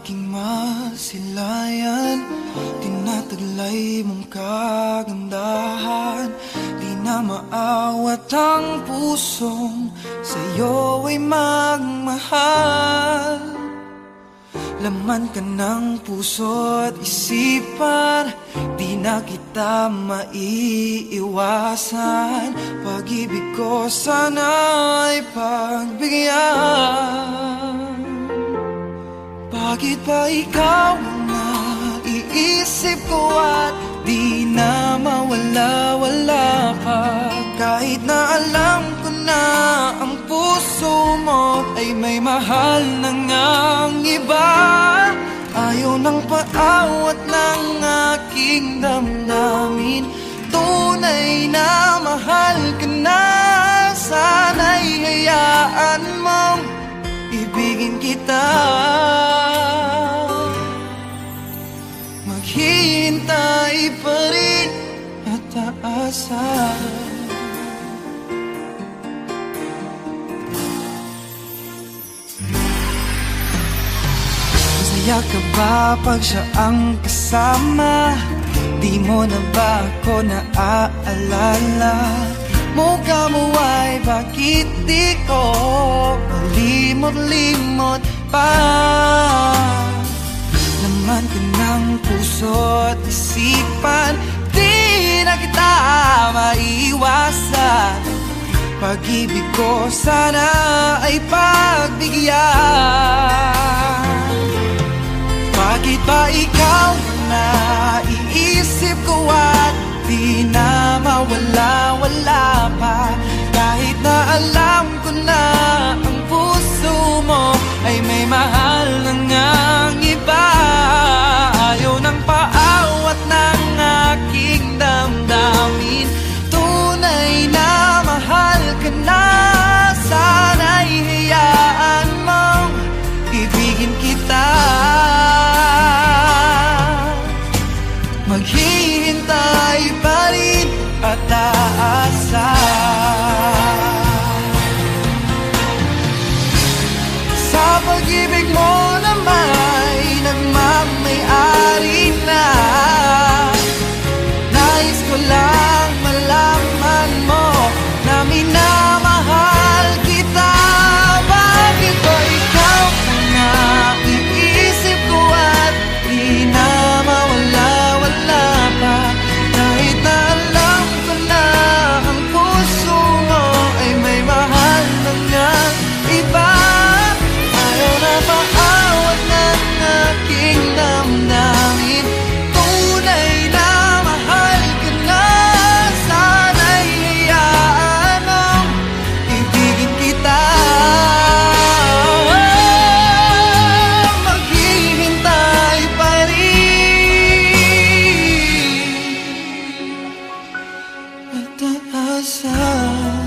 aking masilayan. Tinataglay mong kagandahan. Di na maawat ang pusong Sa'yo ay magmahal. Laman ka ng puso at isipan Di na kita maiiwasan. Pag-ibig ko sana ay pagbigyan Bakit ba ikaw ang naiisip ko at Di na mawala-wala pa Kahit na alam ko na ang puso mo Ay may mahal na ngang iba. Ayaw ng paawat ng aking damdamin. Tunay na mahal ka na. Sana'y hayaan mong ibigin kita Maghihintay pa rin at aasa Masaya ka ba pag siya ang kasama? Di mo na ba ako naaalala? Mukha mo ay bakit di ko malimot-limot pa? Laman ka ng puso at isipan. Di na kita maiwasan. Pag-ibig ko sana ay pagbigyan. Bakit ba ikaw na iisip ko at Di na mawala-wala pa? Kahit na alam ko na ang puso mo Ay may at the outside